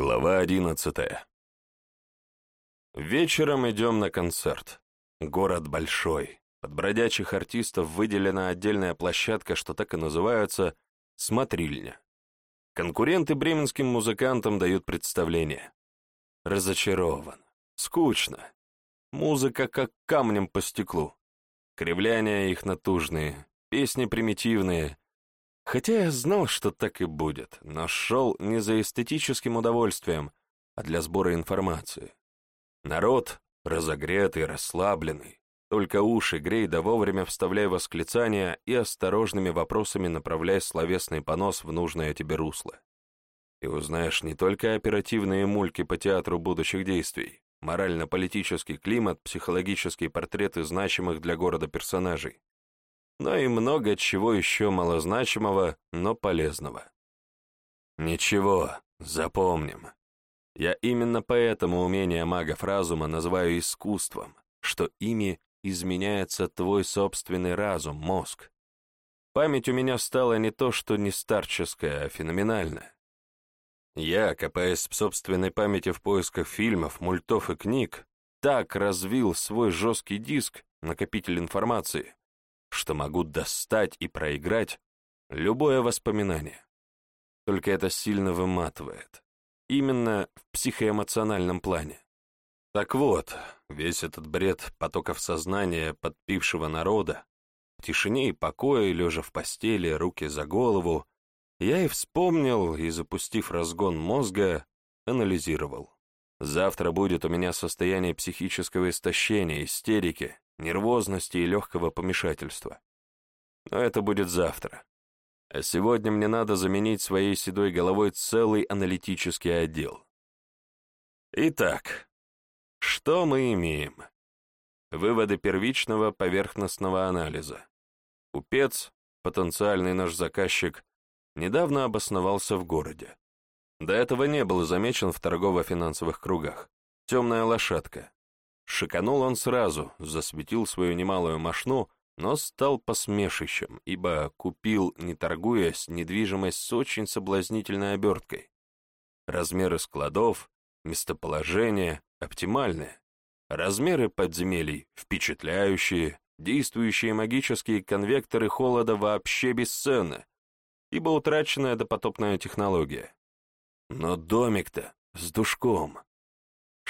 Глава одиннадцатая. Вечером идем на концерт. Город большой. Под бродячих артистов выделена отдельная площадка, что так и называется «смотрильня». Конкуренты бременским музыкантам дают представление. Разочарован. Скучно. Музыка как камнем по стеклу. Кривляния их натужные, песни примитивные, Хотя я знал, что так и будет, но шел не за эстетическим удовольствием, а для сбора информации. Народ разогретый, расслабленный, только уши грей да вовремя вставляй восклицания и осторожными вопросами направляй словесный понос в нужное тебе русло. И узнаешь не только оперативные мульки по театру будущих действий, морально-политический климат, психологические портреты значимых для города персонажей, но и много чего еще малозначимого, но полезного. Ничего, запомним. Я именно поэтому умение магов разума называю искусством, что ими изменяется твой собственный разум, мозг. Память у меня стала не то, что не старческая, а феноменальная. Я, копаясь в собственной памяти в поисках фильмов, мультов и книг, так развил свой жесткий диск, накопитель информации, что могу достать и проиграть любое воспоминание. Только это сильно выматывает. Именно в психоэмоциональном плане. Так вот, весь этот бред потоков сознания подпившего народа, в тишине и покое, лежа в постели, руки за голову, я и вспомнил, и, запустив разгон мозга, анализировал. Завтра будет у меня состояние психического истощения, истерики, нервозности и легкого помешательства. Но это будет завтра. А сегодня мне надо заменить своей седой головой целый аналитический отдел. Итак, что мы имеем? Выводы первичного поверхностного анализа. Купец, потенциальный наш заказчик, недавно обосновался в городе. До этого не был замечен в торгово-финансовых кругах. Темная лошадка, Шиканул он сразу, засветил свою немалую мошну, но стал посмешищем, ибо купил, не торгуясь, недвижимость с очень соблазнительной оберткой. Размеры складов, местоположение оптимальные. Размеры подземелий впечатляющие, действующие магические конвекторы холода вообще бесценны, ибо утраченная допотопная технология. Но домик-то с душком.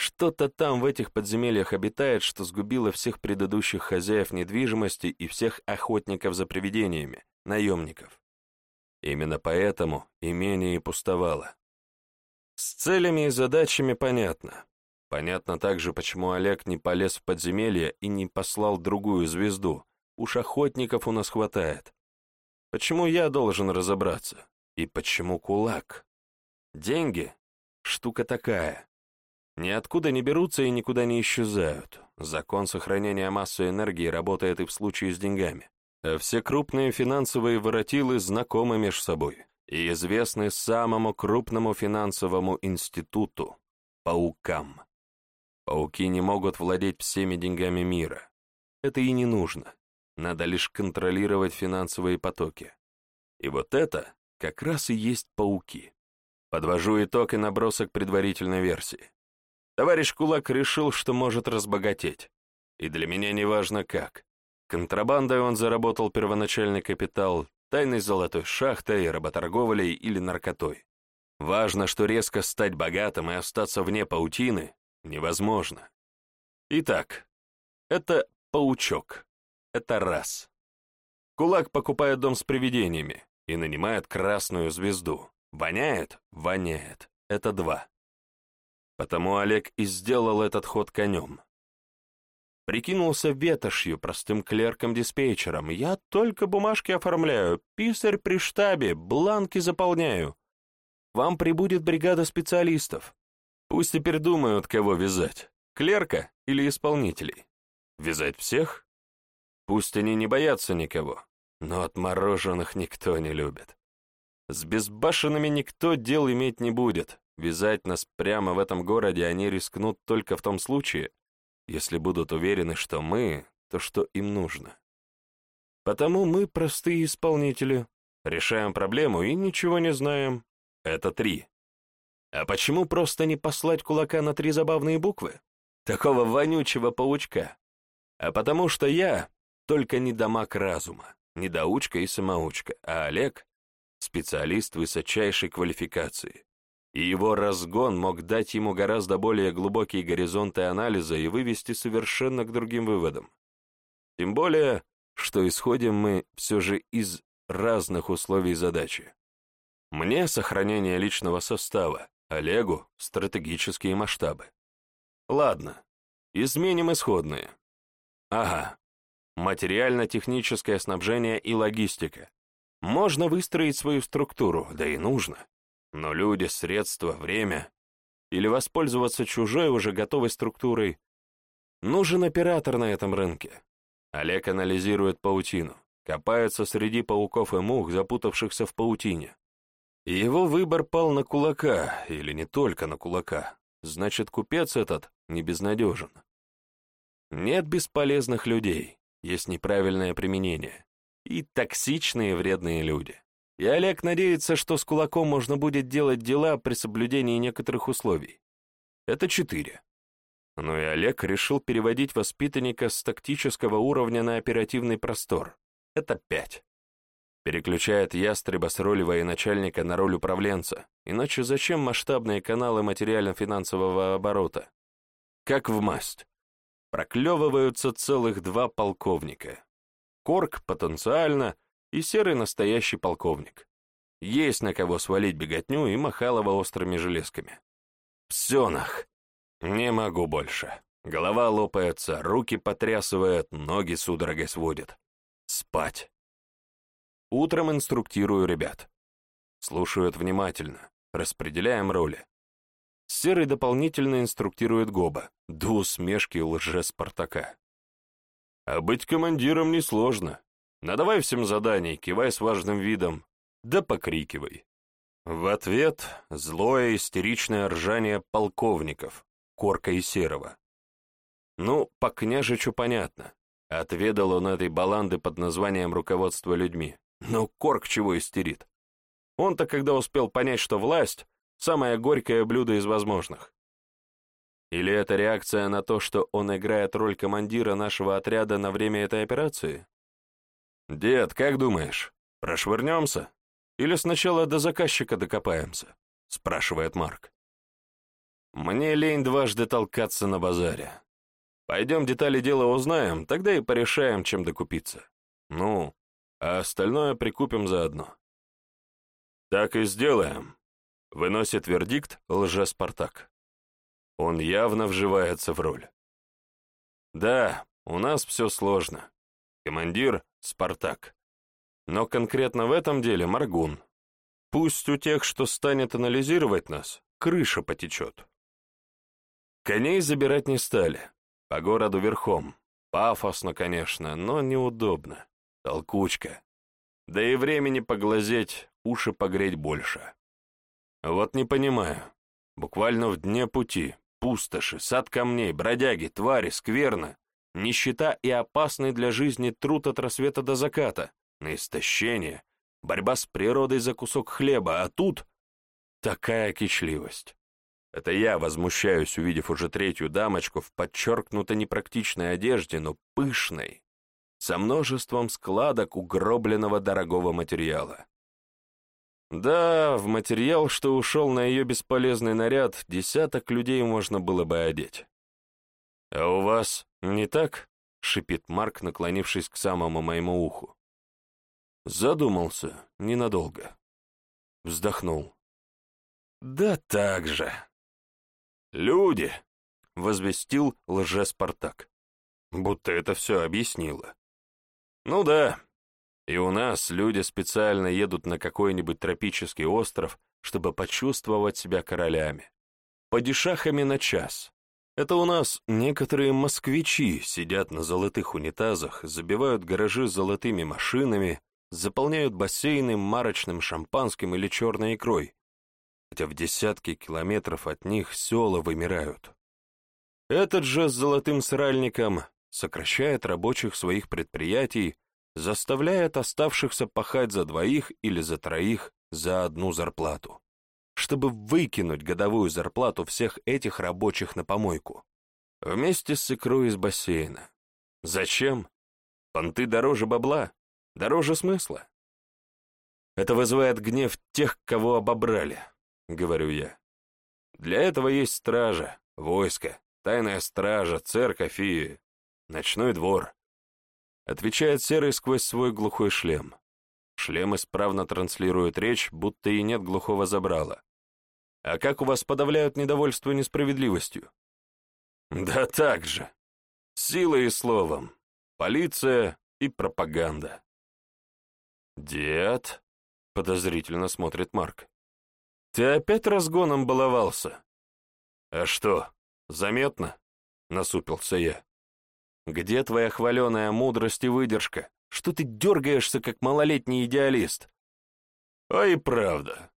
Что-то там в этих подземельях обитает, что сгубило всех предыдущих хозяев недвижимости и всех охотников за привидениями, наемников. Именно поэтому имение и пустовало. С целями и задачами понятно. Понятно также, почему Олег не полез в подземелье и не послал другую звезду. Уж охотников у нас хватает. Почему я должен разобраться? И почему кулак? Деньги — штука такая. Ниоткуда не берутся и никуда не исчезают. Закон сохранения массы энергии работает и в случае с деньгами. А все крупные финансовые воротилы знакомы между собой и известны самому крупному финансовому институту – паукам. Пауки не могут владеть всеми деньгами мира. Это и не нужно. Надо лишь контролировать финансовые потоки. И вот это как раз и есть пауки. Подвожу итог и набросок предварительной версии. Товарищ Кулак решил, что может разбогатеть. И для меня не важно как. Контрабандой он заработал первоначальный капитал, тайной золотой шахтой, работорговлей или наркотой. Важно, что резко стать богатым и остаться вне паутины невозможно. Итак, это паучок. Это раз. Кулак покупает дом с привидениями и нанимает красную звезду. Воняет? Воняет. Это два. Потому Олег и сделал этот ход конем. Прикинулся ветошью, простым клерком-диспетчером. Я только бумажки оформляю, писарь при штабе, бланки заполняю. Вам прибудет бригада специалистов. Пусть теперь думают, кого вязать, клерка или исполнителей. Вязать всех? Пусть они не боятся никого, но отмороженных никто не любит. С безбашенными никто дел иметь не будет, Вязать нас прямо в этом городе они рискнут только в том случае, если будут уверены, что мы — то, что им нужно. Потому мы простые исполнители, решаем проблему и ничего не знаем. Это три. А почему просто не послать кулака на три забавные буквы? Такого вонючего паучка. А потому что я только недомаг разума, недоучка и самоучка, а Олег — специалист высочайшей квалификации. И его разгон мог дать ему гораздо более глубокие горизонты анализа и вывести совершенно к другим выводам. Тем более, что исходим мы все же из разных условий задачи. Мне сохранение личного состава, Олегу стратегические масштабы. Ладно, изменим исходные. Ага, материально-техническое снабжение и логистика. Можно выстроить свою структуру, да и нужно. Но люди, средства, время. Или воспользоваться чужой уже готовой структурой. Нужен оператор на этом рынке. Олег анализирует паутину, копается среди пауков и мух, запутавшихся в паутине. И его выбор пал на кулака, или не только на кулака. Значит, купец этот не безнадежен. Нет бесполезных людей, есть неправильное применение. И токсичные вредные люди. И Олег надеется, что с кулаком можно будет делать дела при соблюдении некоторых условий. Это четыре. Но и Олег решил переводить воспитанника с тактического уровня на оперативный простор. Это пять. Переключает ястреба с роли военачальника на роль управленца, иначе зачем масштабные каналы материально-финансового оборота? Как в масть. Проклевываются целых два полковника. Корк потенциально и Серый настоящий полковник. Есть на кого свалить беготню и Махалова острыми железками. Псенах! Не могу больше. Голова лопается, руки потрясывает, ноги судорогой сводят. Спать. Утром инструктирую ребят. Слушают внимательно, распределяем роли. Серый дополнительно инструктирует Гоба, до усмешки лже-спартака. А быть командиром несложно. Надавай всем заданий, кивай с важным видом, да покрикивай. В ответ злое истеричное ржание полковников, Корка и Серого. Ну, по княжичу понятно. Отведал он этой баланды под названием «Руководство людьми». Но Корк чего истерит? Он-то когда успел понять, что власть — самое горькое блюдо из возможных. Или это реакция на то, что он играет роль командира нашего отряда на время этой операции? «Дед, как думаешь, прошвырнемся? Или сначала до заказчика докопаемся?» — спрашивает Марк. Мне лень дважды толкаться на базаре. Пойдем детали дела узнаем, тогда и порешаем, чем докупиться. Ну, а остальное прикупим заодно. Так и сделаем, выносит вердикт лже-спартак. Он явно вживается в роль. Да, у нас все сложно. Командир — Спартак. Но конкретно в этом деле Маргун. Пусть у тех, что станет анализировать нас, крыша потечет. Коней забирать не стали. По городу верхом. Пафосно, конечно, но неудобно. Толкучка. Да и времени поглазеть, уши погреть больше. Вот не понимаю. Буквально в дне пути. Пустоши, сад камней, бродяги, твари, скверно. Нищета и опасный для жизни труд от рассвета до заката. На истощение. Борьба с природой за кусок хлеба. А тут такая кичливость. Это я возмущаюсь, увидев уже третью дамочку в подчеркнуто непрактичной одежде, но пышной, со множеством складок угробленного дорогого материала. Да, в материал, что ушел на ее бесполезный наряд, десяток людей можно было бы одеть. «А у вас не так?» — шипит Марк, наклонившись к самому моему уху. Задумался ненадолго. Вздохнул. «Да так же». «Люди!» — возвестил лже-спартак. Будто это все объяснило. «Ну да, и у нас люди специально едут на какой-нибудь тропический остров, чтобы почувствовать себя королями. Падишахами на час. Это у нас некоторые москвичи сидят на золотых унитазах, забивают гаражи золотыми машинами, заполняют бассейны марочным шампанским или черной икрой, хотя в десятки километров от них села вымирают. Этот же с золотым сральником сокращает рабочих своих предприятий, заставляет оставшихся пахать за двоих или за троих за одну зарплату. Чтобы выкинуть годовую зарплату всех этих рабочих на помойку. Вместе с икрой из бассейна. Зачем? Понты дороже бабла, дороже смысла. Это вызывает гнев тех, кого обобрали, говорю я. Для этого есть стража, войско, тайная стража, церковь и... ночной двор. Отвечает Серый сквозь свой глухой шлем. Шлем исправно транслирует речь, будто и нет глухого забрала. А как у вас подавляют недовольство несправедливостью? Да так же. Силой и словом. Полиция и пропаганда. «Дед?» — подозрительно смотрит Марк. «Ты опять разгоном баловался?» «А что, заметно?» — насупился я. «Где твоя хваленая мудрость и выдержка? Что ты дергаешься, как малолетний идеалист?» «А и правда.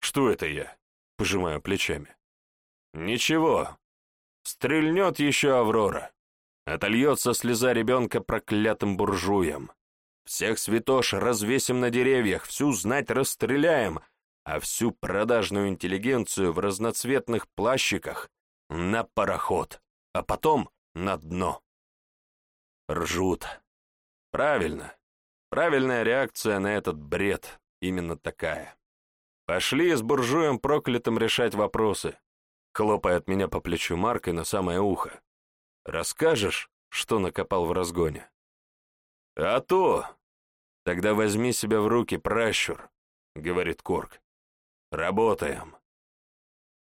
Что это я?» — пожимаю плечами. «Ничего. Стрельнет еще Аврора. Отольется слеза ребенка проклятым буржуем. Всех святош развесим на деревьях, всю знать расстреляем, а всю продажную интеллигенцию в разноцветных плащиках на пароход, а потом на дно. Ржут. Правильно. Правильная реакция на этот бред именно такая. Пошли с буржуем проклятым решать вопросы. Хлопает меня по плечу Марк и на самое ухо. Расскажешь, что накопал в разгоне? А то! Тогда возьми себя в руки, пращур, говорит Корк. Работаем.